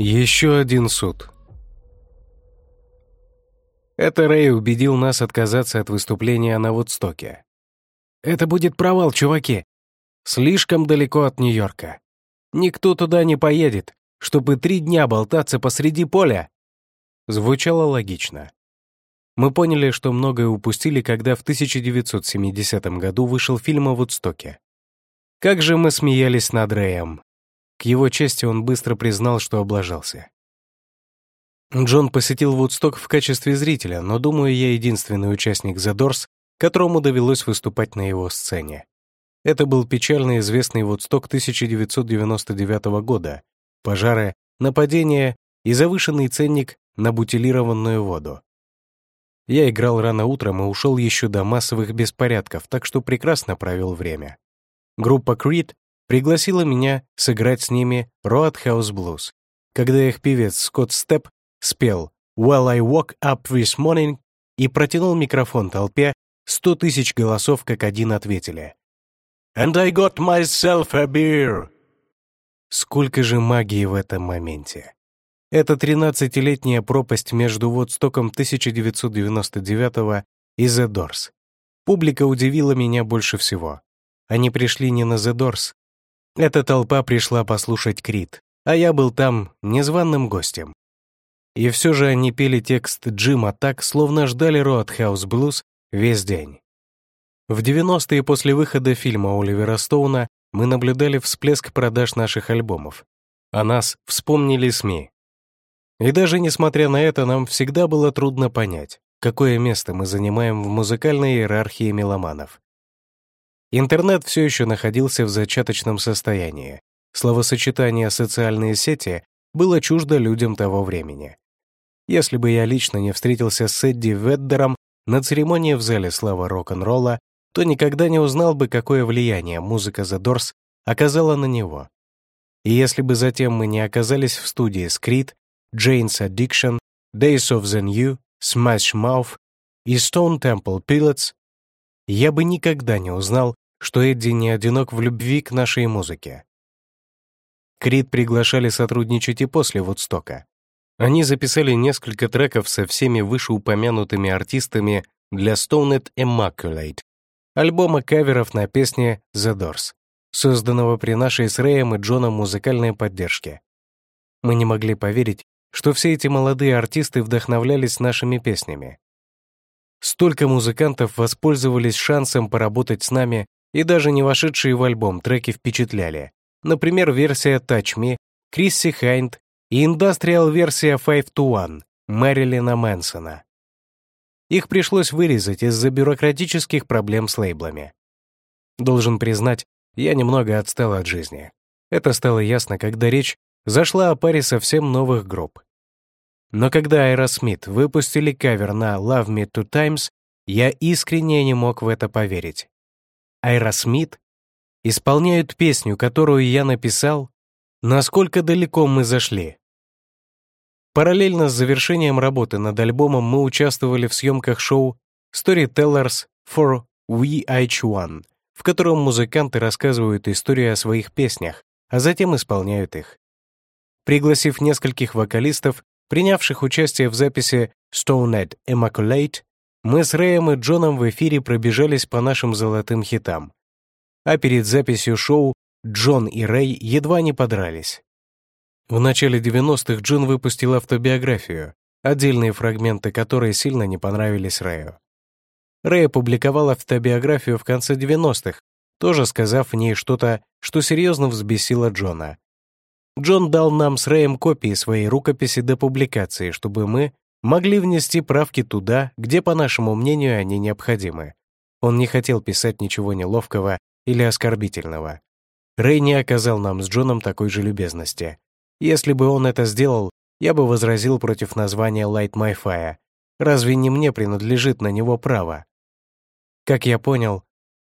Еще один суд. Это Рэй убедил нас отказаться от выступления на Вудстоке. «Это будет провал, чуваки. Слишком далеко от Нью-Йорка. Никто туда не поедет, чтобы три дня болтаться посреди поля». Звучало логично. Мы поняли, что многое упустили, когда в 1970 году вышел фильм о Вудстоке. Как же мы смеялись над Рэем. К его чести он быстро признал, что облажался. Джон посетил Вудсток в качестве зрителя, но, думаю, я единственный участник The Doors, которому довелось выступать на его сцене. Это был печально известный Вудсток 1999 года, пожары, нападения и завышенный ценник на бутилированную воду. Я играл рано утром и ушел еще до массовых беспорядков, так что прекрасно провел время. Группа Creed пригласила меня сыграть с ними Roadhouse Blues, когда их певец Скотт Степ спел «While I woke up this morning» и протянул микрофон толпе, сто тысяч голосов как один ответили. «And I got myself a beer!» Сколько же магии в этом моменте. Это 13-летняя пропасть между Вудстоком 1999 и The Doors. Публика удивила меня больше всего. Они пришли не на The Doors. Эта толпа пришла послушать Крит, а я был там незваным гостем. И все же они пели текст Джима так, словно ждали Roadhouse Blues весь день. В 90-е после выхода фильма Оливера Стоуна мы наблюдали всплеск продаж наших альбомов. О нас вспомнили СМИ. И даже несмотря на это, нам всегда было трудно понять, какое место мы занимаем в музыкальной иерархии меломанов. Интернет все еще находился в зачаточном состоянии. Словосочетание «социальные сети» было чуждо людям того времени. Если бы я лично не встретился с Эдди Веддером на церемонии в зале славы рок-н-ролла, то никогда не узнал бы, какое влияние музыка The Doors оказала на него. И если бы затем мы не оказались в студии Screed, Jane's Addiction, Days of the New, Smash Mouth и Stone Temple Pilots, я бы никогда не узнал, что Эдди не одинок в любви к нашей музыке. Крид приглашали сотрудничать и после Вудстока. Они записали несколько треков со всеми вышеупомянутыми артистами для Stoned Immaculate, альбома каверов на песни The Doors, созданного при нашей с Рэем и Джоном музыкальной поддержке. Мы не могли поверить, что все эти молодые артисты вдохновлялись нашими песнями. Столько музыкантов воспользовались шансом поработать с нами, и даже не вошедшие в альбом треки впечатляли. Например, версия Touch Me, Крисси Хайнд и индастриал-версия Five to One Мэрилина Мэнсона. Их пришлось вырезать из-за бюрократических проблем с лейблами. Должен признать, я немного отстал от жизни. Это стало ясно, когда речь зашла о паре совсем новых групп. Но когда Aerosmith выпустили кавер на Love Me Two Times, я искренне не мог в это поверить. Aerosmith исполняют песню, которую я написал, насколько далеко мы зашли. Параллельно с завершением работы над альбомом мы участвовали в съемках шоу Storytellers for VH1, в котором музыканты рассказывают историю о своих песнях, а затем исполняют их. Пригласив нескольких вокалистов, принявших участие в записи Stoned Immaculate, мы с Рэем и Джоном в эфире пробежались по нашим золотым хитам. А перед записью шоу Джон и Рэй едва не подрались. В начале 90-х Джон выпустил автобиографию, отдельные фрагменты которой сильно не понравились Рэю. Рэй опубликовал автобиографию в конце 90-х, тоже сказав в ней что-то, что серьезно взбесило Джона. Джон дал нам с Рэем копии своей рукописи до публикации, чтобы мы могли внести правки туда, где, по нашему мнению, они необходимы. Он не хотел писать ничего неловкого или оскорбительного. Рэй не оказал нам с Джоном такой же любезности. Если бы он это сделал, я бы возразил против названия Light My Fire. Разве не мне принадлежит на него право? Как я понял,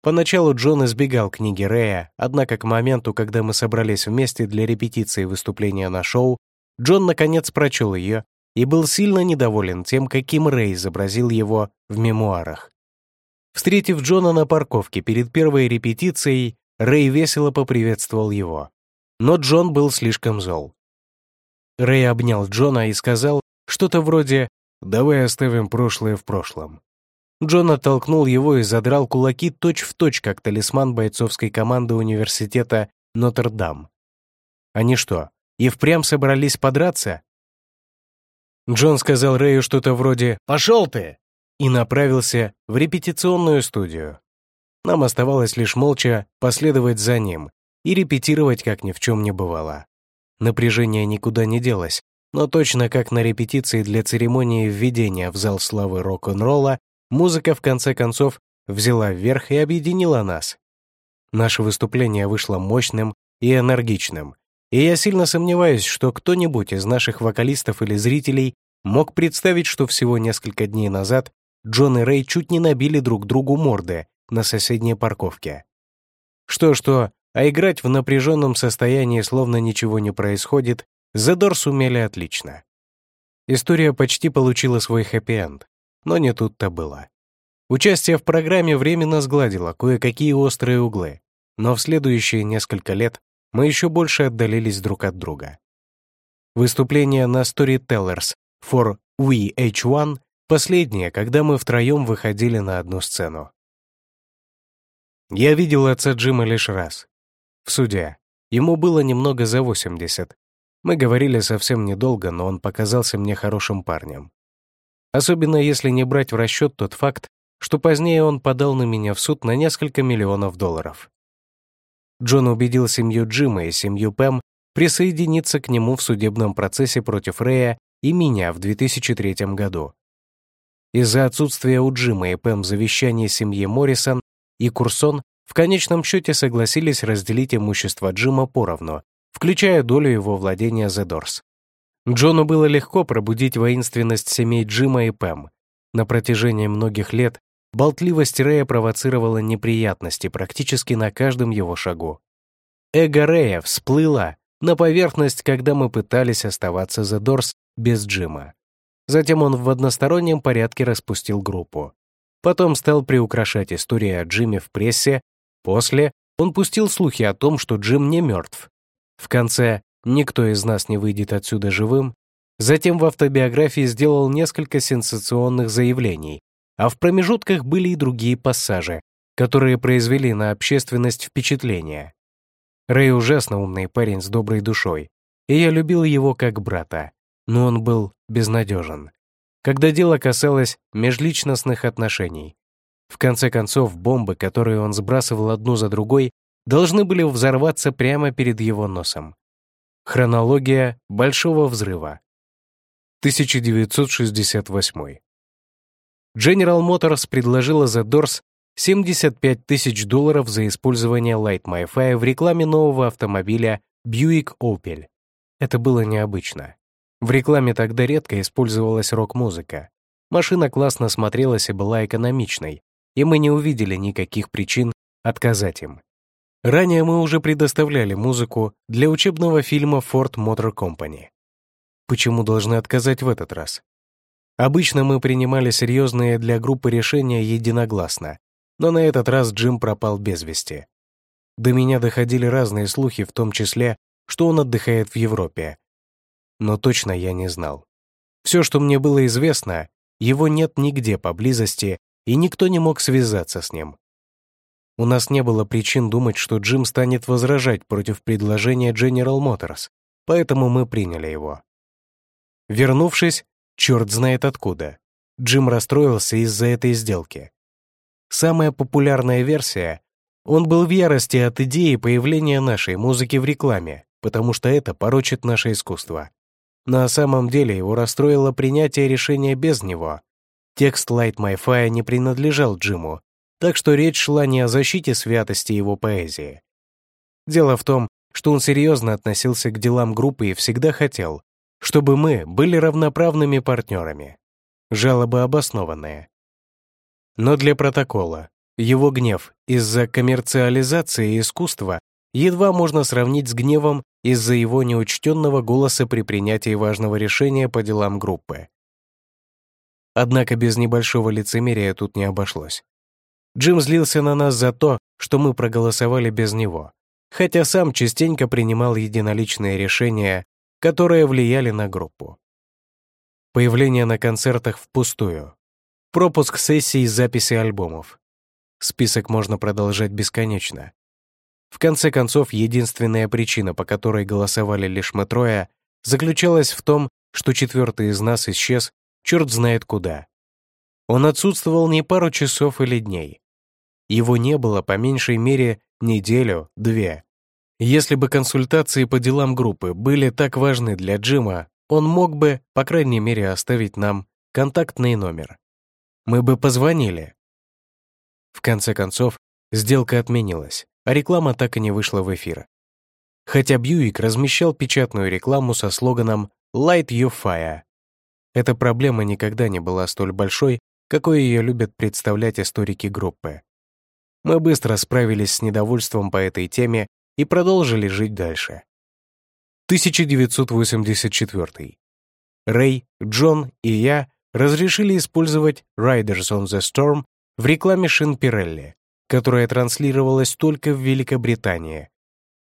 поначалу Джон избегал книги Рэя, однако к моменту, когда мы собрались вместе для репетиции выступления на шоу, Джон наконец прочел ее и был сильно недоволен тем, каким Рэй изобразил его в мемуарах. Встретив Джона на парковке перед первой репетицией, Рэй весело поприветствовал его. Но Джон был слишком зол. Рэй обнял Джона и сказал что-то вроде «давай оставим прошлое в прошлом». Джон оттолкнул его и задрал кулаки точь-в-точь, точь, как талисман бойцовской команды университета Нотр-Дам. Они что, и впрямь собрались подраться? Джон сказал Рэю что-то вроде «Пошел ты!» и направился в репетиционную студию. Нам оставалось лишь молча последовать за ним и репетировать, как ни в чем не бывало. Напряжение никуда не делось, но точно как на репетиции для церемонии введения в зал славы рок-н-ролла, музыка в конце концов взяла вверх и объединила нас. Наше выступление вышло мощным и энергичным, и я сильно сомневаюсь, что кто-нибудь из наших вокалистов или зрителей мог представить, что всего несколько дней назад Джон и Рэй чуть не набили друг другу морды на соседней парковке. Что-что, а играть в напряженном состоянии, словно ничего не происходит, Задор сумели отлично. История почти получила свой хэппи-энд, но не тут-то было. Участие в программе временно сгладило кое-какие острые углы, но в следующие несколько лет мы еще больше отдалились друг от друга. Выступление на Storytellers for We H1 последнее, когда мы втроем выходили на одну сцену. Я видел отца Джима лишь раз. В суде. Ему было немного за 80. Мы говорили совсем недолго, но он показался мне хорошим парнем. Особенно если не брать в расчет тот факт, что позднее он подал на меня в суд на несколько миллионов долларов. Джон убедил семью Джима и семью Пэм присоединиться к нему в судебном процессе против Рэя и меня в 2003 году. Из-за отсутствия у Джима и Пэм завещания семьи Моррисон и Курсон в конечном счете согласились разделить имущество Джима поровну, включая долю его владения The Doors. Джону было легко пробудить воинственность семей Джима и Пэм. На протяжении многих лет Болтливость Рэя провоцировала неприятности практически на каждом его шагу. Эго Рэя всплыло на поверхность, когда мы пытались оставаться за Дорс без Джима. Затем он в одностороннем порядке распустил группу. Потом стал приукрашать истории о Джиме в прессе. После он пустил слухи о том, что Джим не мертв. В конце «Никто из нас не выйдет отсюда живым». Затем в автобиографии сделал несколько сенсационных заявлений, а в промежутках были и другие пассажи, которые произвели на общественность впечатление. Рэй ужасно умный парень с доброй душой, и я любил его как брата, но он был безнадежен. Когда дело касалось межличностных отношений, в конце концов, бомбы, которые он сбрасывал одну за другой, должны были взорваться прямо перед его носом. Хронология Большого взрыва. 1968. General Motors предложила The Doors 75 тысяч долларов за использование Light MiFi в рекламе нового автомобиля Buick Opel. Это было необычно. В рекламе тогда редко использовалась рок-музыка. Машина классно смотрелась и была экономичной, и мы не увидели никаких причин отказать им. Ранее мы уже предоставляли музыку для учебного фильма Ford Motor Company. Почему должны отказать в этот раз? Обычно мы принимали серьезные для группы решения единогласно, но на этот раз Джим пропал без вести. До меня доходили разные слухи, в том числе, что он отдыхает в Европе. Но точно я не знал. Все, что мне было известно, его нет нигде поблизости, и никто не мог связаться с ним. У нас не было причин думать, что Джим станет возражать против предложения General Motors, поэтому мы приняли его. Вернувшись, Черт знает откуда. Джим расстроился из-за этой сделки. Самая популярная версия — он был в ярости от идеи появления нашей музыки в рекламе, потому что это порочит наше искусство. На самом деле его расстроило принятие решения без него. Текст Light My Fire не принадлежал Джиму, так что речь шла не о защите святости его поэзии. Дело в том, что он серьезно относился к делам группы и всегда хотел, чтобы мы были равноправными партнерами. Жалобы обоснованные. Но для протокола его гнев из-за коммерциализации искусства едва можно сравнить с гневом из-за его неучтенного голоса при принятии важного решения по делам группы. Однако без небольшого лицемерия тут не обошлось. Джим злился на нас за то, что мы проголосовали без него, хотя сам частенько принимал единоличные решения которые влияли на группу. Появление на концертах впустую. Пропуск сессий записи альбомов. Список можно продолжать бесконечно. В конце концов, единственная причина, по которой голосовали лишь мы трое, заключалась в том, что четвертый из нас исчез, черт знает куда. Он отсутствовал не пару часов или дней. Его не было по меньшей мере неделю, две. Если бы консультации по делам группы были так важны для Джима, он мог бы, по крайней мере, оставить нам контактный номер. Мы бы позвонили. В конце концов, сделка отменилась, а реклама так и не вышла в эфир. Хотя Бьюик размещал печатную рекламу со слоганом «Light Your Fire». Эта проблема никогда не была столь большой, какой ее любят представлять историки группы. Мы быстро справились с недовольством по этой теме и продолжили жить дальше. 1984. Рэй, Джон и я разрешили использовать Riders on the Storm в рекламе шин Пирелли, которая транслировалась только в Великобритании.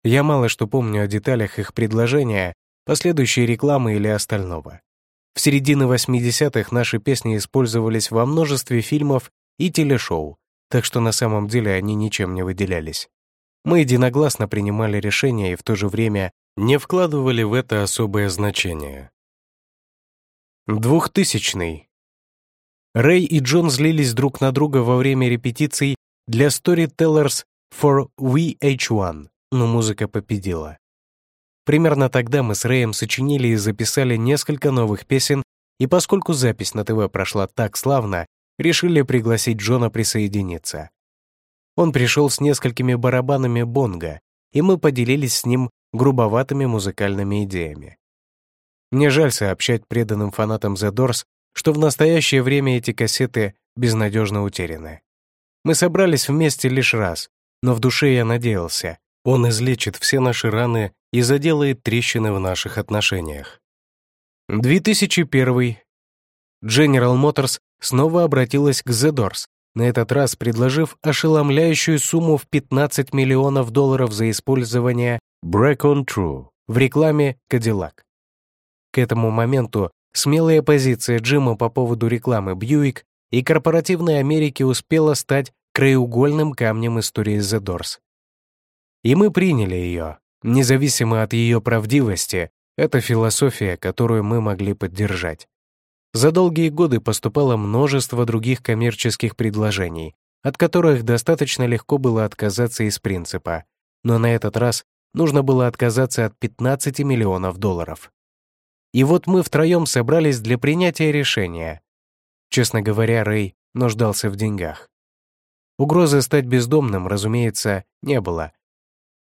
Я мало что помню о деталях их предложения, последующей рекламы или остального. В середине 80-х наши песни использовались во множестве фильмов и телешоу, так что на самом деле они ничем не выделялись. Мы единогласно принимали решения и в то же время не вкладывали в это особое значение. Двухтысячный. Рэй и Джон злились друг на друга во время репетиций для Storytellers for VH1, но музыка победила. Примерно тогда мы с Рэем сочинили и записали несколько новых песен, и поскольку запись на ТВ прошла так славно, решили пригласить Джона присоединиться. Он пришел с несколькими барабанами бонга, и мы поделились с ним грубоватыми музыкальными идеями. Мне жаль сообщать преданным фанатам The Doors, что в настоящее время эти кассеты безнадежно утеряны. Мы собрались вместе лишь раз, но в душе я надеялся, он излечит все наши раны и заделает трещины в наших отношениях. 2001. General Motors снова обратилась к The Doors, на этот раз предложив ошеломляющую сумму в 15 миллионов долларов за использование Break on True в рекламе Cadillac. К этому моменту смелая позиция Джима по поводу рекламы Buick и корпоративной Америки успела стать краеугольным камнем истории The Doors. И мы приняли ее, независимо от ее правдивости, это философия, которую мы могли поддержать. За долгие годы поступало множество других коммерческих предложений, от которых достаточно легко было отказаться из принципа, но на этот раз нужно было отказаться от 15 миллионов долларов. И вот мы втроем собрались для принятия решения. Честно говоря, Рэй нуждался в деньгах. Угрозы стать бездомным, разумеется, не было,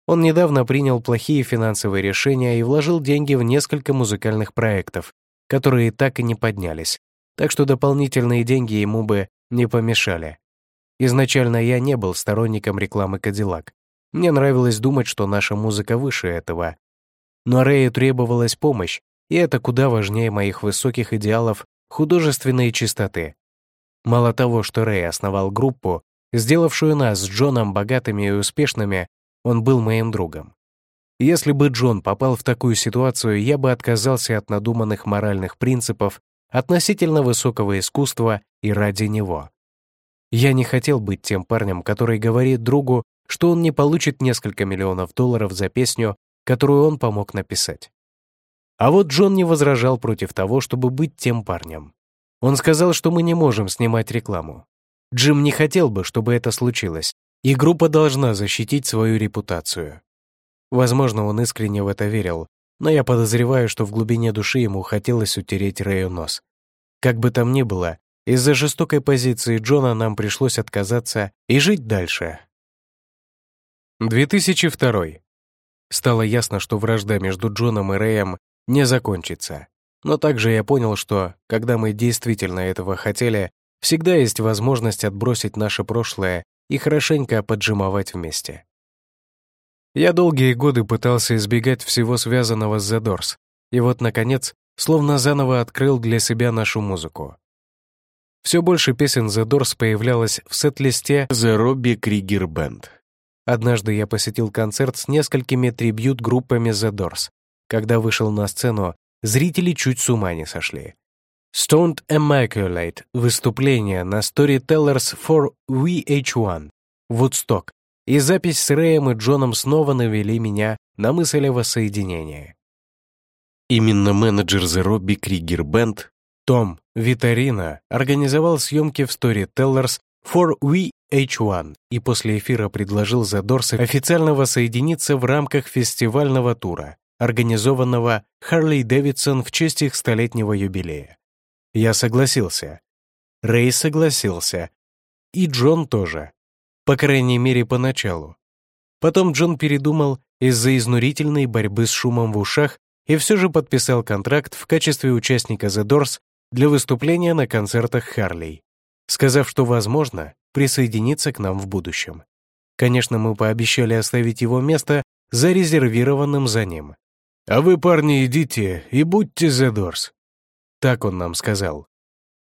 он недавно принял плохие финансовые решения и вложил деньги в несколько музыкальных проектов, которые так и не поднялись, так что дополнительные деньги ему бы не помешали. Изначально я не был сторонником рекламы Кадиллак. Мне нравилось думать, что наша музыка выше этого. Но Рэю требовалась помощь, и это куда важнее моих высоких идеалов художественной чистоты. Мало того, что Рэй основал группу, сделавшую нас с Джоном богатыми и успешными, он был моим другом. Если бы Джон попал в такую ситуацию, я бы отказался от надуманных моральных принципов относительно высокого искусства и ради него. Я не хотел быть тем парнем, который говорит другу, что он не получит несколько миллионов долларов за песню, которую он помог написать. А вот Джон не возражал против того, чтобы быть тем парнем. Он сказал, что мы не можем снимать рекламу. Джим не хотел бы, чтобы это случилось, и группа должна защитить свою репутацию. Возможно, он искренне в это верил, но я подозреваю, что в глубине души ему хотелось утереть Рэю нос. Как бы там ни было, из-за жестокой позиции Джона нам пришлось отказаться и жить дальше. 2002. Стало ясно, что вражда между Джоном и Рэем не закончится. Но также я понял, что, когда мы действительно этого хотели, всегда есть возможность отбросить наше прошлое и хорошенько поджимовать вместе. Я долгие годы пытался избегать всего связанного с The Doors, и вот, наконец, словно заново открыл для себя нашу музыку. Все больше песен The Doors появлялось в сет-листе The Robbie Krieger Band. Однажды я посетил концерт с несколькими трибьют-группами The Doors, Когда вышел на сцену, зрители чуть с ума не сошли. Stoned Immaculate — выступление на Storytellers for VH1, Woodstock, и запись с Рэем и Джоном снова навели меня на мысль о воссоединении. Именно менеджер The Robbie Krieger Band Том Витарина организовал съемки в Storytellers for VH1 и после эфира предложил Doors официально воссоединиться в рамках фестивального тура, организованного Harley Davidson в честь их столетнего юбилея. Я согласился. Рэй согласился. И Джон тоже. По крайней мере, поначалу. Потом Джон передумал из-за изнурительной борьбы с шумом в ушах и все же подписал контракт в качестве участника The Doors для выступления на концертах Харлей, сказав, что, возможно, присоединиться к нам в будущем. Конечно, мы пообещали оставить его место зарезервированным за ним. «А вы, парни, идите и будьте The Doors», так он нам сказал.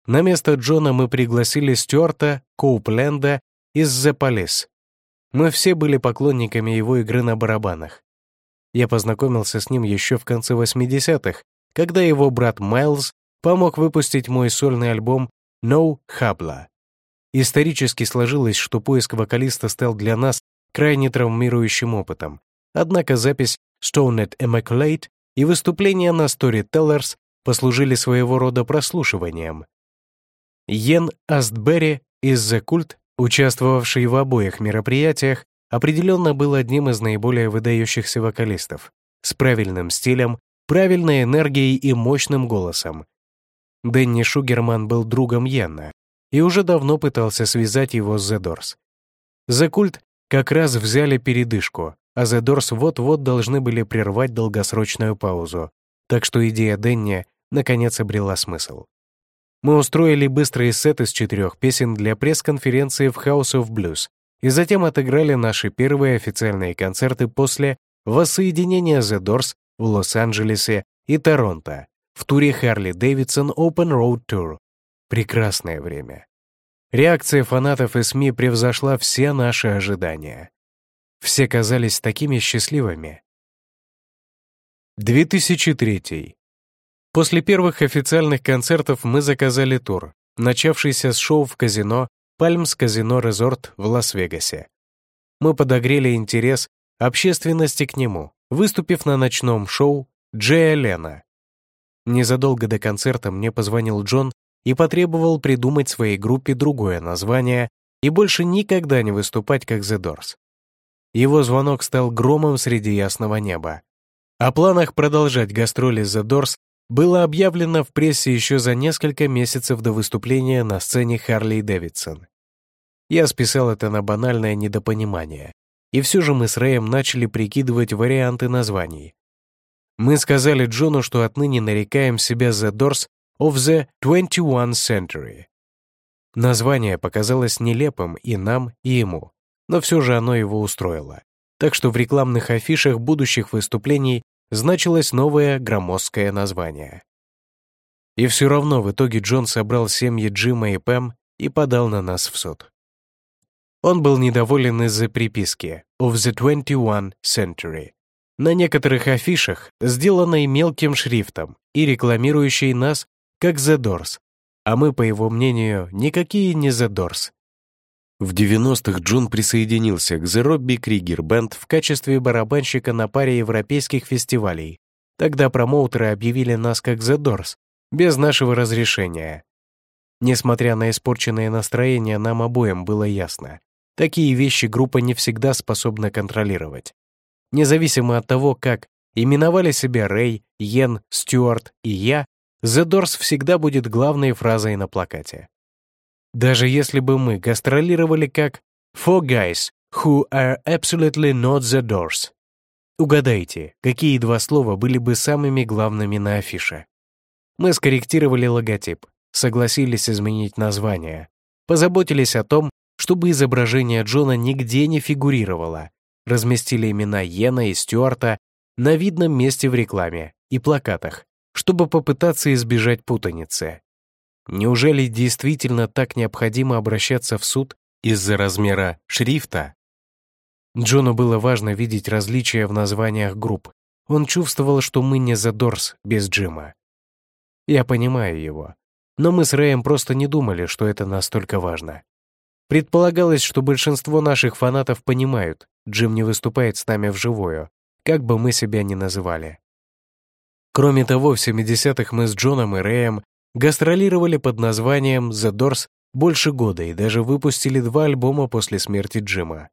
На место Джона мы пригласили Стюарта Коупленда из The Police. Мы все были поклонниками его игры на барабанах. Я познакомился с ним еще в конце 80-х, когда его брат Майлз помог выпустить мой сольный альбом «No Habla». Исторически сложилось, что поиск вокалиста стал для нас крайне травмирующим опытом. Однако запись «Stoned Immaculate» и выступление на Storytellers послужили своего рода прослушиванием. Йен Астберри из The Cult, участвовавший в обоих мероприятиях, определенно был одним из наиболее выдающихся вокалистов, с правильным стилем, правильной энергией и мощным голосом. Дэнни Шугерман был другом Йенна и уже давно пытался связать его с The Doors. The Cult как раз взяли передышку, а The Doors вот-вот должны были прервать долгосрочную паузу, так что идея Дэнни наконец обрела смысл. Мы устроили быстрый сет из четырех песен для пресс-конференции в House of Blues и затем отыграли наши первые официальные концерты после воссоединения The Doors в Лос-Анджелесе и Торонто в туре Harley Davidson Open Road Tour. Прекрасное время. Реакция фанатов и СМИ превзошла все наши ожидания. Все казались такими счастливыми. 2003. После первых официальных концертов мы заказали тур, начавшийся с шоу в казино «Пальмс Казино Резорт» в Лас-Вегасе. Мы подогрели интерес общественности к нему, выступив на ночном шоу «Джея Лена». Незадолго до концерта мне позвонил Джон и потребовал придумать своей группе другое название и больше никогда не выступать как The Doors. Его звонок стал громом среди ясного неба. О планах продолжать гастроли The Doors было объявлено в прессе еще за несколько месяцев до выступления на сцене Харли Дэвидсон. Я списал это на банальное недопонимание, и все же мы с Рэем начали прикидывать варианты названий. Мы сказали Джону, что отныне нарекаем себя The Doors of the 21 Century. Название показалось нелепым и нам, и ему, но все же оно его устроило. Так что в рекламных афишах будущих выступлений значилось новое громоздкое название. И все равно в итоге Джон собрал семьи Джима и Пэм и подал на нас в суд. Он был недоволен из-за приписки «of the 21 century» на некоторых афишах, сделанной мелким шрифтом и рекламирующей нас как The Doors, а мы, по его мнению, никакие не The Doors, в 90-х Джун присоединился к The Robbie Krieger Band в качестве барабанщика на паре европейских фестивалей. Тогда промоутеры объявили нас как The Doors, без нашего разрешения. Несмотря на испорченное настроение, нам обоим было ясно. Такие вещи группа не всегда способна контролировать. Независимо от того, как именовали себя Рэй, Йен, Стюарт и я, The Doors всегда будет главной фразой на плакате. Даже если бы мы гастролировали как «Four guys who are absolutely not the doors». Угадайте, какие два слова были бы самыми главными на афише? Мы скорректировали логотип, согласились изменить название, позаботились о том, чтобы изображение Джона нигде не фигурировало, разместили имена Йена и Стюарта на видном месте в рекламе и плакатах, чтобы попытаться избежать путаницы. Неужели действительно так необходимо обращаться в суд из-за размера шрифта? Джону было важно видеть различия в названиях групп. Он чувствовал, что мы не за Дорс без Джима. Я понимаю его. Но мы с Рэем просто не думали, что это настолько важно. Предполагалось, что большинство наших фанатов понимают, Джим не выступает с нами вживую, как бы мы себя ни называли. Кроме того, в 70-х мы с Джоном и Рэем гастролировали под названием «The Doors» больше года и даже выпустили два альбома после смерти Джима.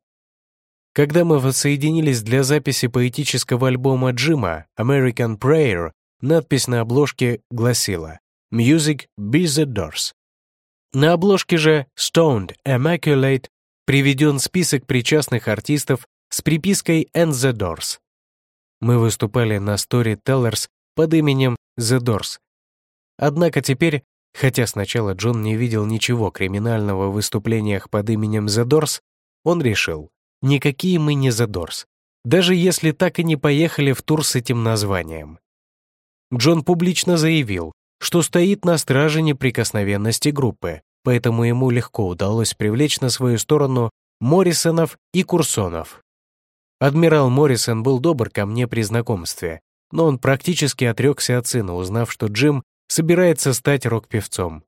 Когда мы воссоединились для записи поэтического альбома Джима «American Prayer», надпись на обложке гласила «Music be the Doors». На обложке же «Stoned Immaculate» приведен список причастных артистов с припиской «And the Doors». Мы выступали на Storytellers под именем The Doors. Однако теперь, хотя сначала Джон не видел ничего криминального в выступлениях под именем Doors, он решил, никакие мы не Doors, даже если так и не поехали в тур с этим названием. Джон публично заявил, что стоит на страже неприкосновенности группы, поэтому ему легко удалось привлечь на свою сторону Моррисонов и Курсонов. Адмирал Моррисон был добр ко мне при знакомстве, но он практически отрекся от сына, узнав, что Джим собирается стать рок-певцом.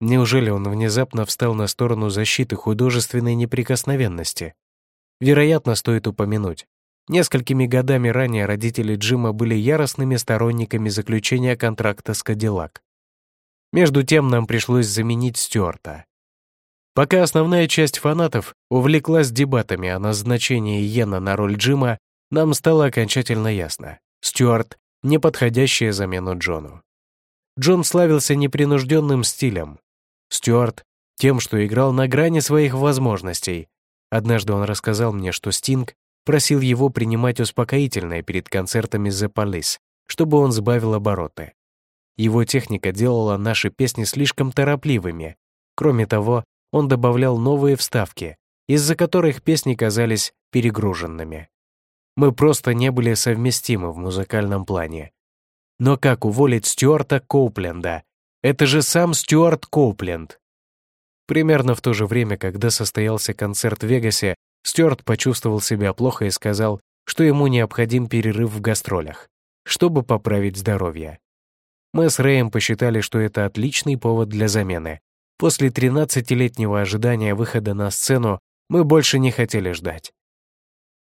Неужели он внезапно встал на сторону защиты художественной неприкосновенности? Вероятно, стоит упомянуть. Несколькими годами ранее родители Джима были яростными сторонниками заключения контракта с Кадиллак. Между тем нам пришлось заменить Стюарта. Пока основная часть фанатов увлеклась дебатами о назначении Йена на роль Джима, нам стало окончательно ясно. Стюарт — неподходящая замена Джону. Джон славился непринужденным стилем. Стюарт — тем, что играл на грани своих возможностей. Однажды он рассказал мне, что Стинг просил его принимать успокоительное перед концертами The Police, чтобы он сбавил обороты. Его техника делала наши песни слишком торопливыми. Кроме того, он добавлял новые вставки, из-за которых песни казались перегруженными. Мы просто не были совместимы в музыкальном плане. Но как уволить Стюарта Коупленда? Это же сам Стюарт Коупленд. Примерно в то же время, когда состоялся концерт в Вегасе, Стюарт почувствовал себя плохо и сказал, что ему необходим перерыв в гастролях, чтобы поправить здоровье. Мы с Рэем посчитали, что это отличный повод для замены. После 13-летнего ожидания выхода на сцену мы больше не хотели ждать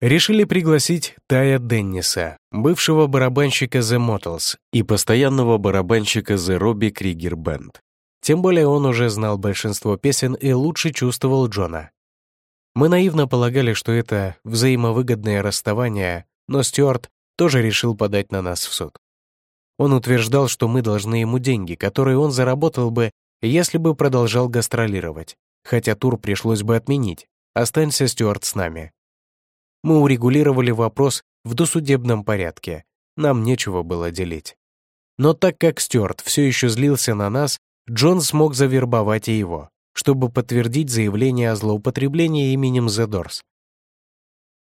решили пригласить Тая Денниса, бывшего барабанщика The Motels и постоянного барабанщика The Robbie Krieger Band. Тем более он уже знал большинство песен и лучше чувствовал Джона. Мы наивно полагали, что это взаимовыгодное расставание, но Стюарт тоже решил подать на нас в суд. Он утверждал, что мы должны ему деньги, которые он заработал бы, если бы продолжал гастролировать, хотя тур пришлось бы отменить. Останься, Стюарт, с нами мы урегулировали вопрос в досудебном порядке, нам нечего было делить. Но так как Стюарт все еще злился на нас, Джон смог завербовать и его, чтобы подтвердить заявление о злоупотреблении именем The.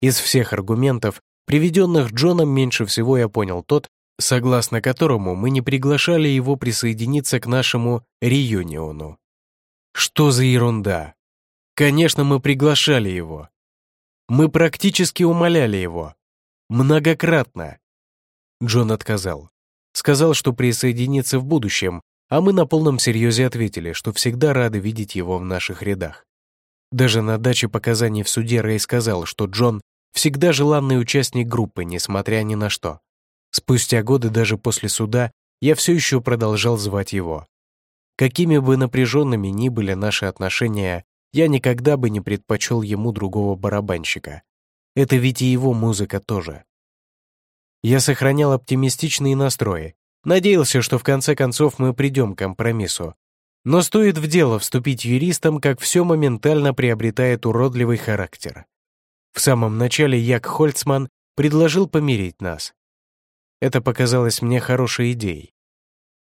Из всех аргументов, приведенных Джоном, меньше всего я понял тот, согласно которому мы не приглашали его присоединиться к нашему реюниону. Что за ерунда? Конечно, мы приглашали его, мы практически умоляли его. Многократно. Джон отказал. Сказал, что присоединится в будущем, а мы на полном серьезе ответили, что всегда рады видеть его в наших рядах. Даже на даче показаний в суде Рэй сказал, что Джон всегда желанный участник группы, несмотря ни на что. Спустя годы даже после суда я все еще продолжал звать его. Какими бы напряженными ни были наши отношения, я никогда бы не предпочел ему другого барабанщика. Это ведь и его музыка тоже. Я сохранял оптимистичные настрои, надеялся, что в конце концов мы придем к компромиссу. Но стоит в дело вступить юристам, как все моментально приобретает уродливый характер. В самом начале Як Хольцман предложил помирить нас. Это показалось мне хорошей идеей.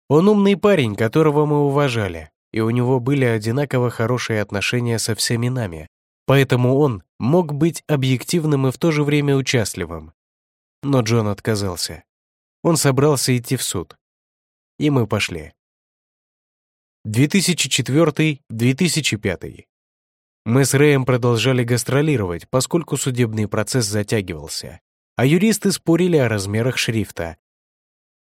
Он умный парень, которого мы уважали, и у него были одинаково хорошие отношения со всеми нами, поэтому он мог быть объективным и в то же время участливым. Но Джон отказался. Он собрался идти в суд. И мы пошли. 2004-2005. Мы с Рэем продолжали гастролировать, поскольку судебный процесс затягивался. а юристы спорили о размерах шрифта.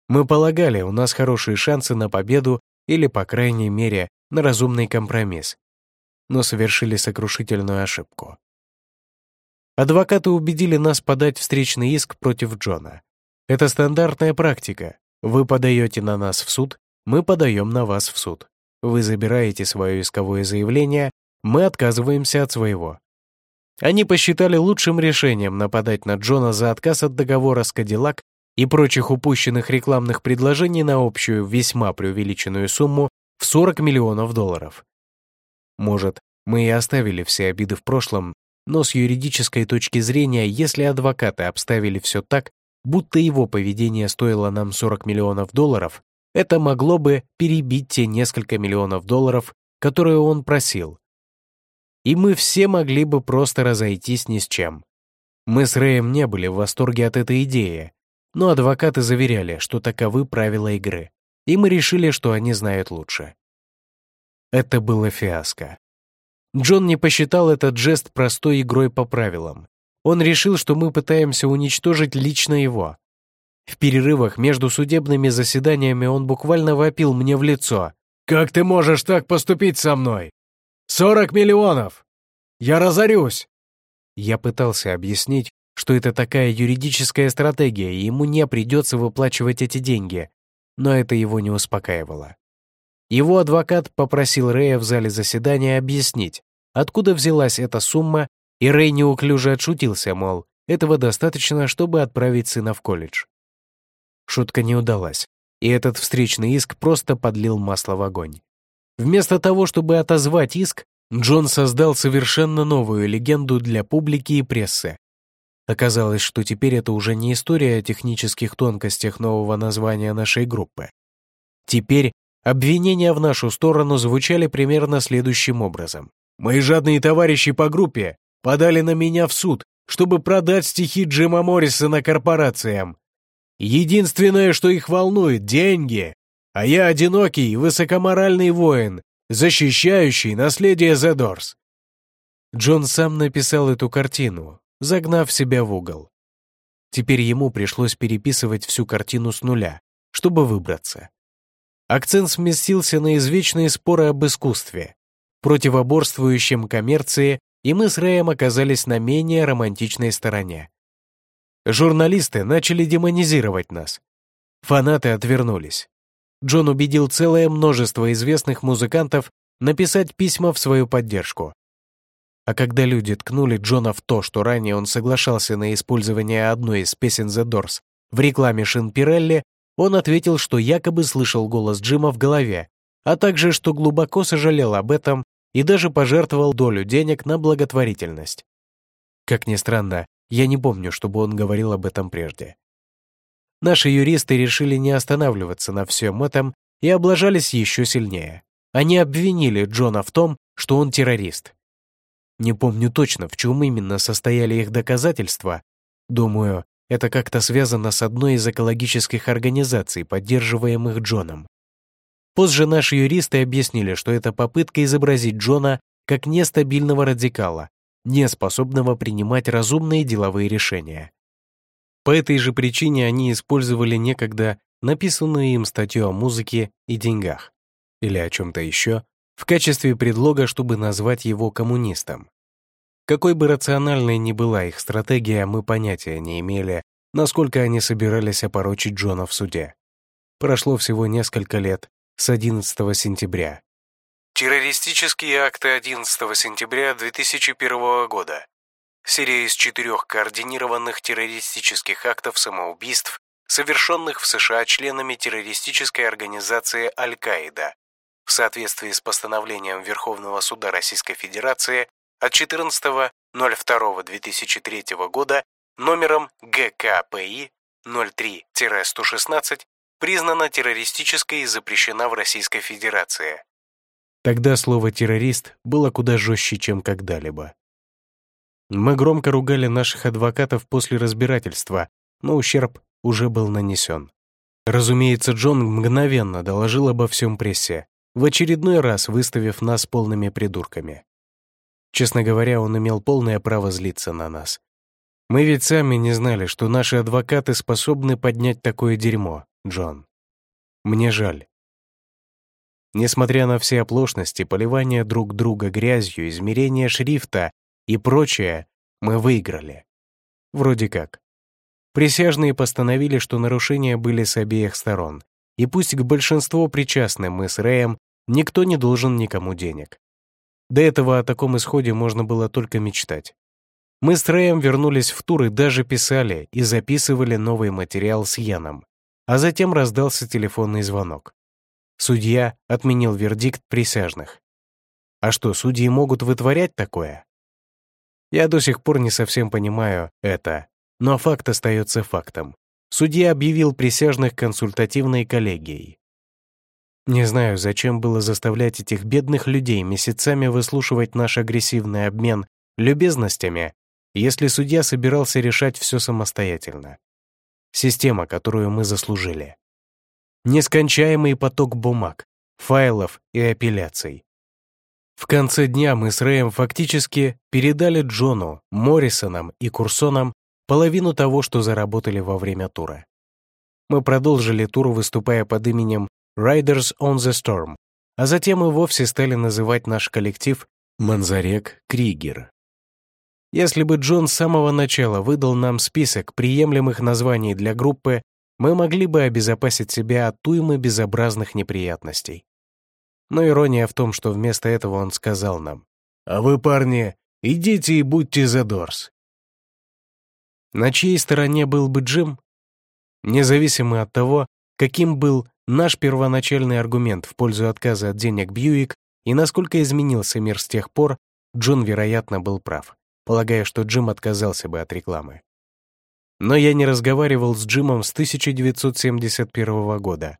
Мы полагали, у нас хорошие шансы на победу или, по крайней мере, на разумный компромисс, но совершили сокрушительную ошибку. Адвокаты убедили нас подать встречный иск против Джона. Это стандартная практика. Вы подаете на нас в суд, мы подаем на вас в суд. Вы забираете свое исковое заявление, мы отказываемся от своего. Они посчитали лучшим решением нападать на Джона за отказ от договора с Кадиллак и прочих упущенных рекламных предложений на общую весьма преувеличенную сумму в 40 миллионов долларов. Может, мы и оставили все обиды в прошлом, но с юридической точки зрения, если адвокаты обставили все так, будто его поведение стоило нам 40 миллионов долларов, это могло бы перебить те несколько миллионов долларов, которые он просил. И мы все могли бы просто разойтись ни с чем. Мы с Рэем не были в восторге от этой идеи, но адвокаты заверяли, что таковы правила игры, и мы решили, что они знают лучше. Это было фиаско. Джон не посчитал этот жест простой игрой по правилам. Он решил, что мы пытаемся уничтожить лично его. В перерывах между судебными заседаниями он буквально вопил мне в лицо. «Как ты можешь так поступить со мной? Сорок миллионов! Я разорюсь!» Я пытался объяснить, что это такая юридическая стратегия, и ему не придется выплачивать эти деньги, но это его не успокаивало. Его адвокат попросил Рэя в зале заседания объяснить, откуда взялась эта сумма, и Рэй неуклюже отшутился, мол, этого достаточно, чтобы отправить сына в колледж. Шутка не удалась, и этот встречный иск просто подлил масло в огонь. Вместо того, чтобы отозвать иск, Джон создал совершенно новую легенду для публики и прессы. Оказалось, что теперь это уже не история о технических тонкостях нового названия нашей группы. Теперь обвинения в нашу сторону звучали примерно следующим образом. «Мои жадные товарищи по группе подали на меня в суд, чтобы продать стихи Джима Моррисона корпорациям. Единственное, что их волнует — деньги. А я одинокий, высокоморальный воин, защищающий наследие Doors. Джон сам написал эту картину, загнав себя в угол. Теперь ему пришлось переписывать всю картину с нуля, чтобы выбраться. Акцент сместился на извечные споры об искусстве, противоборствующем коммерции, и мы с Рэем оказались на менее романтичной стороне. Журналисты начали демонизировать нас. Фанаты отвернулись. Джон убедил целое множество известных музыкантов написать письма в свою поддержку. А когда люди ткнули Джона в то, что ранее он соглашался на использование одной из песен The Doors в рекламе Шин Пирелли, он ответил, что якобы слышал голос Джима в голове, а также, что глубоко сожалел об этом и даже пожертвовал долю денег на благотворительность. Как ни странно, я не помню, чтобы он говорил об этом прежде. Наши юристы решили не останавливаться на всем этом и облажались еще сильнее. Они обвинили Джона в том, что он террорист. Не помню точно, в чем именно состояли их доказательства. Думаю, это как-то связано с одной из экологических организаций, поддерживаемых Джоном. Позже наши юристы объяснили, что это попытка изобразить Джона как нестабильного радикала, не способного принимать разумные деловые решения. По этой же причине они использовали некогда написанную им статью о музыке и деньгах, или о чем-то еще, в качестве предлога, чтобы назвать его коммунистом. Какой бы рациональной ни была их стратегия, мы понятия не имели, насколько они собирались опорочить Джона в суде. Прошло всего несколько лет, с 11 сентября, Террористические акты 11 сентября 2001 года. Серия из четырех координированных террористических актов самоубийств, совершенных в США членами террористической организации Аль-Каида, в соответствии с постановлением Верховного суда Российской Федерации от 14.02.2003 года номером ГКПИ 03-116 признана террористической и запрещена в Российской Федерации. Тогда слово «террорист» было куда жестче, чем когда-либо. Мы громко ругали наших адвокатов после разбирательства, но ущерб уже был нанесен. Разумеется, Джон мгновенно доложил обо всем прессе, в очередной раз выставив нас полными придурками. Честно говоря, он имел полное право злиться на нас. Мы ведь сами не знали, что наши адвокаты способны поднять такое дерьмо, Джон. Мне жаль. Несмотря на все оплошности, поливание друг друга грязью, измерение шрифта и прочее, мы выиграли. Вроде как. Присяжные постановили, что нарушения были с обеих сторон, и пусть к большинству причастным мы с Рэем, никто не должен никому денег. До этого о таком исходе можно было только мечтать. Мы с Рэем вернулись в тур и даже писали и записывали новый материал с Яном, а затем раздался телефонный звонок. Судья отменил вердикт присяжных. А что, судьи могут вытворять такое? Я до сих пор не совсем понимаю это, но факт остается фактом. Судья объявил присяжных консультативной коллегией. Не знаю, зачем было заставлять этих бедных людей месяцами выслушивать наш агрессивный обмен любезностями, если судья собирался решать все самостоятельно. Система, которую мы заслужили. Нескончаемый поток бумаг, файлов и апелляций. В конце дня мы с Рэем фактически передали Джону, Моррисонам и Курсонам половину того, что заработали во время тура. Мы продолжили тур, выступая под именем Riders on the Storm, а затем и вовсе стали называть наш коллектив Манзарек Кригер. Если бы Джон с самого начала выдал нам список приемлемых названий для группы, мы могли бы обезопасить себя от туймы безобразных неприятностей. Но ирония в том, что вместо этого он сказал нам, «А вы, парни, идите и будьте за Дорс». На чьей стороне был бы Джим? Независимо от того, каким был наш первоначальный аргумент в пользу отказа от денег Бьюик и насколько изменился мир с тех пор, Джон, вероятно, был прав, полагая, что Джим отказался бы от рекламы. Но я не разговаривал с Джимом с 1971 года.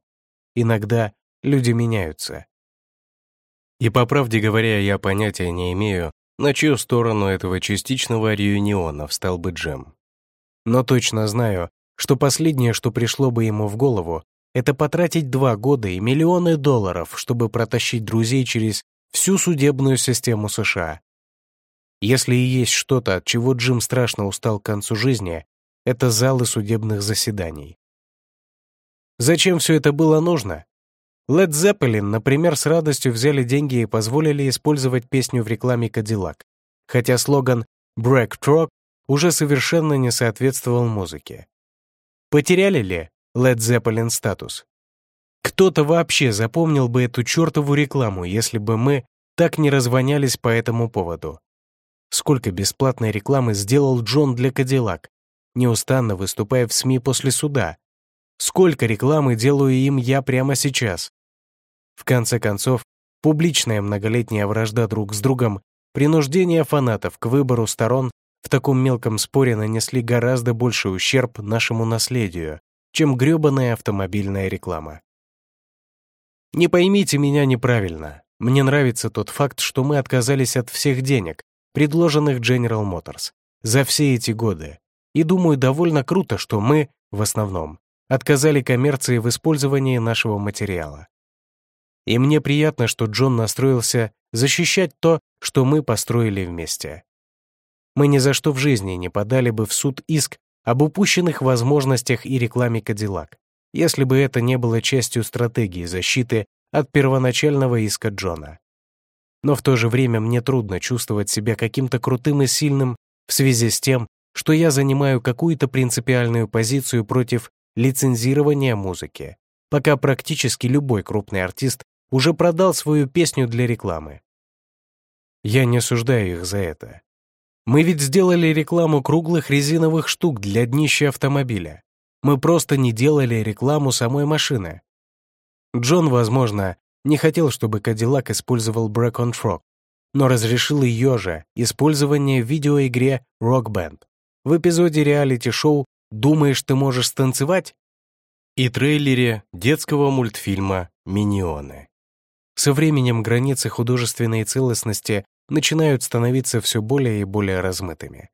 Иногда люди меняются. И по правде говоря, я понятия не имею, на чью сторону этого частичного реюниона встал бы Джим. Но точно знаю, что последнее, что пришло бы ему в голову, это потратить два года и миллионы долларов, чтобы протащить друзей через всю судебную систему США. Если и есть что-то, от чего Джим страшно устал к концу жизни, это залы судебных заседаний. Зачем все это было нужно? Led Zeppelin, например, с радостью взяли деньги и позволили использовать песню в рекламе Cadillac, хотя слоган «Break Truck» уже совершенно не соответствовал музыке. Потеряли ли Led Zeppelin статус? Кто-то вообще запомнил бы эту чертову рекламу, если бы мы так не развонялись по этому поводу. Сколько бесплатной рекламы сделал Джон для Cadillac, неустанно выступая в СМИ после суда. Сколько рекламы делаю им я прямо сейчас? В конце концов, публичная многолетняя вражда друг с другом, принуждение фанатов к выбору сторон в таком мелком споре нанесли гораздо больший ущерб нашему наследию, чем грёбаная автомобильная реклама. Не поймите меня неправильно. Мне нравится тот факт, что мы отказались от всех денег, предложенных General Motors, за все эти годы, и думаю, довольно круто, что мы, в основном, отказали коммерции в использовании нашего материала. И мне приятно, что Джон настроился защищать то, что мы построили вместе. Мы ни за что в жизни не подали бы в суд иск об упущенных возможностях и рекламе Кадиллак, если бы это не было частью стратегии защиты от первоначального иска Джона. Но в то же время мне трудно чувствовать себя каким-то крутым и сильным в связи с тем, что я занимаю какую-то принципиальную позицию против лицензирования музыки, пока практически любой крупный артист уже продал свою песню для рекламы. Я не осуждаю их за это. Мы ведь сделали рекламу круглых резиновых штук для днища автомобиля. Мы просто не делали рекламу самой машины. Джон, возможно, не хотел, чтобы Кадиллак использовал Break on Frog, но разрешил ее же использование в видеоигре Rock Band в эпизоде реалити-шоу «Думаешь, ты можешь станцевать?» и трейлере детского мультфильма «Миньоны». Со временем границы художественной целостности начинают становиться все более и более размытыми.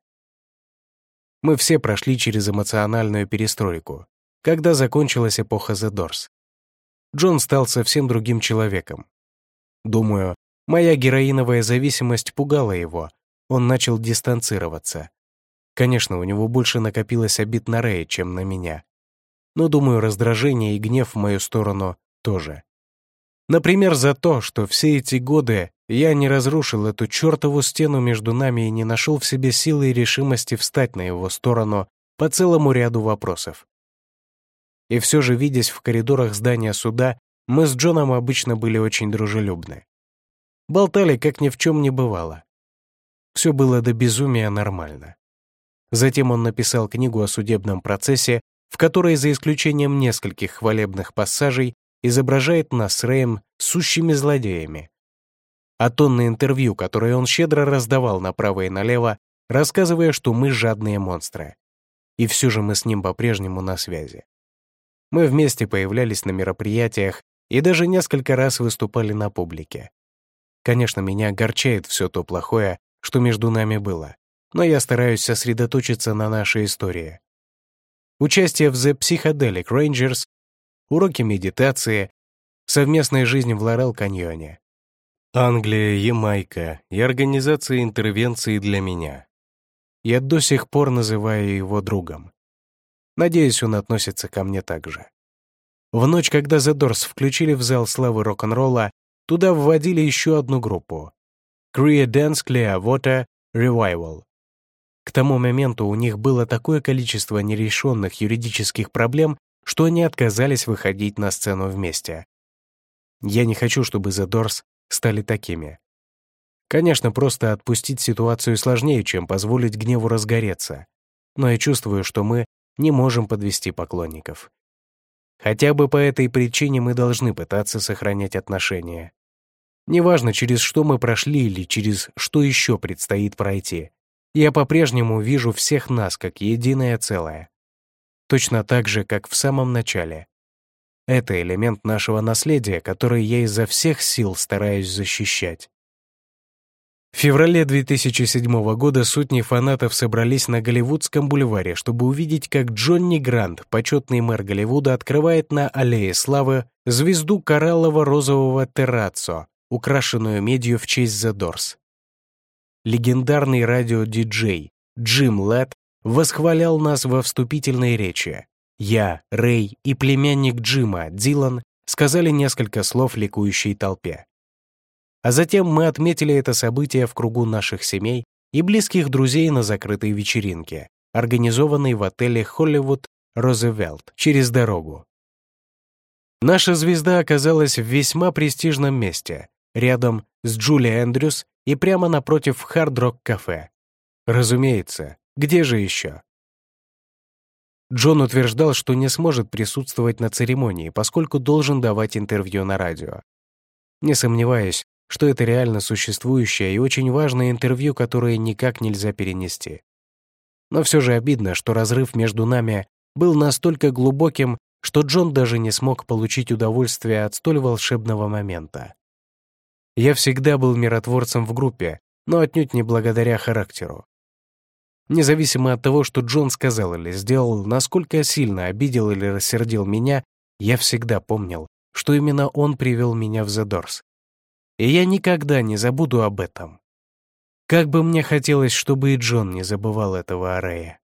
Мы все прошли через эмоциональную перестройку, когда закончилась эпоха The Doors. Джон стал совсем другим человеком. Думаю, моя героиновая зависимость пугала его, он начал дистанцироваться, Конечно, у него больше накопилось обид на Рэя, чем на меня. Но, думаю, раздражение и гнев в мою сторону тоже. Например, за то, что все эти годы я не разрушил эту чертову стену между нами и не нашел в себе силы и решимости встать на его сторону по целому ряду вопросов. И все же, видясь в коридорах здания суда, мы с Джоном обычно были очень дружелюбны. Болтали, как ни в чем не бывало. Все было до безумия нормально. Затем он написал книгу о судебном процессе, в которой, за исключением нескольких хвалебных пассажей, изображает нас с Рэем сущими злодеями. А тонны интервью, которые он щедро раздавал направо и налево, рассказывая, что мы жадные монстры. И все же мы с ним по-прежнему на связи. Мы вместе появлялись на мероприятиях и даже несколько раз выступали на публике. Конечно, меня огорчает все то плохое, что между нами было, но я стараюсь сосредоточиться на нашей истории. Участие в The Psychedelic Rangers, уроки медитации, совместная жизнь в Лорел-каньоне. Англия, Ямайка и организация интервенции для меня. Я до сих пор называю его другом. Надеюсь, он относится ко мне так же. В ночь, когда Doors включили в зал славы рок-н-ролла, туда вводили еще одну группу — Creedence Clearwater Revival. К тому моменту у них было такое количество нерешенных юридических проблем, что они отказались выходить на сцену вместе. Я не хочу, чтобы Doors стали такими. Конечно, просто отпустить ситуацию сложнее, чем позволить гневу разгореться. Но я чувствую, что мы не можем подвести поклонников. Хотя бы по этой причине мы должны пытаться сохранять отношения. Неважно, через что мы прошли или через что еще предстоит пройти, я по-прежнему вижу всех нас как единое целое. Точно так же, как в самом начале. Это элемент нашего наследия, который я изо всех сил стараюсь защищать. В феврале 2007 года сотни фанатов собрались на Голливудском бульваре, чтобы увидеть, как Джонни Грант, почетный мэр Голливуда, открывает на Аллее Славы звезду кораллово-розового террацо, украшенную медью в честь The Doors. Легендарный радиодиджей Джим Летт восхвалял нас во вступительной речи. Я, Рэй и племянник Джима, Дилан, сказали несколько слов ликующей толпе. А затем мы отметили это событие в кругу наших семей и близких друзей на закрытой вечеринке, организованной в отеле «Холливуд Розевелт» через дорогу. Наша звезда оказалась в весьма престижном месте, рядом с Джули Эндрюс и прямо напротив Хард-Рок-кафе. Разумеется, где же еще? Джон утверждал, что не сможет присутствовать на церемонии, поскольку должен давать интервью на радио. Не сомневаюсь, что это реально существующее и очень важное интервью, которое никак нельзя перенести. Но все же обидно, что разрыв между нами был настолько глубоким, что Джон даже не смог получить удовольствие от столь волшебного момента. Я всегда был миротворцем в группе, но отнюдь не благодаря характеру. Независимо от того, что Джон сказал или сделал, насколько сильно обидел или рассердил меня, я всегда помнил, что именно он привел меня в Doors. И я никогда не забуду об этом. Как бы мне хотелось, чтобы и Джон не забывал этого Арея.